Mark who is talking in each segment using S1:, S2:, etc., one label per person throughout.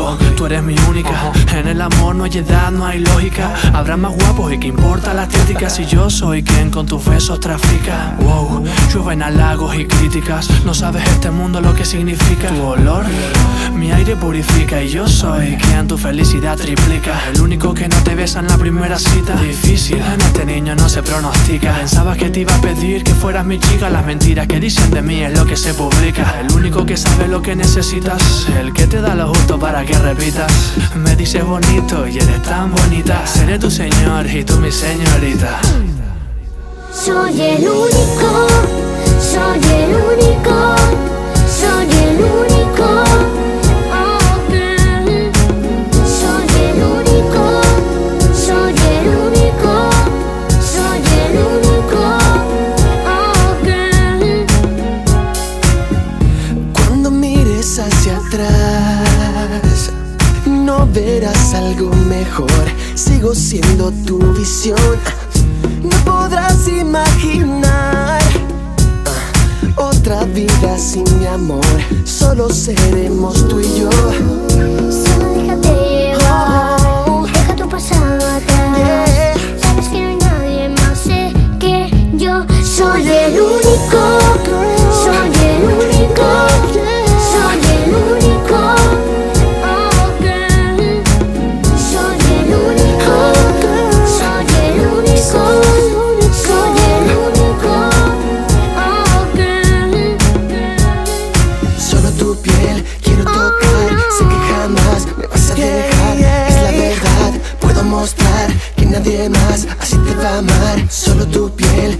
S1: único,
S2: tú eres mi única. En el amor no hay edad, no hay lógica. Habrá más guapos y que importa la estética si yo soy quien con tus besos trafica. Wow, llueven halagos y críticas. No sabes este mundo lo que significa. Tu olor, mi aire purifica. Y yo soy quien tu felicidad triplica. El único que no te besa en la primera cita. Difícil, en este niño no se pronostica. Pensabas que te iba a pedir que fueras mi chica. Las mentiras que dicen de mí es lo que se publica. El único que sabe lo que necesitas. El que te da lo justo para que repitas. Me dices y eres tan bonita. Seré tu señor y tú mi señorita.
S1: Soy el único, soy el único,
S3: algo mejor. Sigo siendo tu visión. No podrás imaginar ah, otra vida sin mi amor. Solo seremos tú y yo.
S1: Solo déjate llevar, que nadie más
S3: así te va a amar. Solo tu piel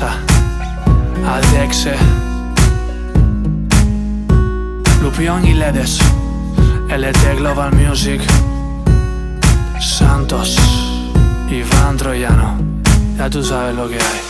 S2: promesa. Adexe. Lupión y Ledes. LT Global Music. Santos. Iván Troyano. Ya tú sabes lo que hay.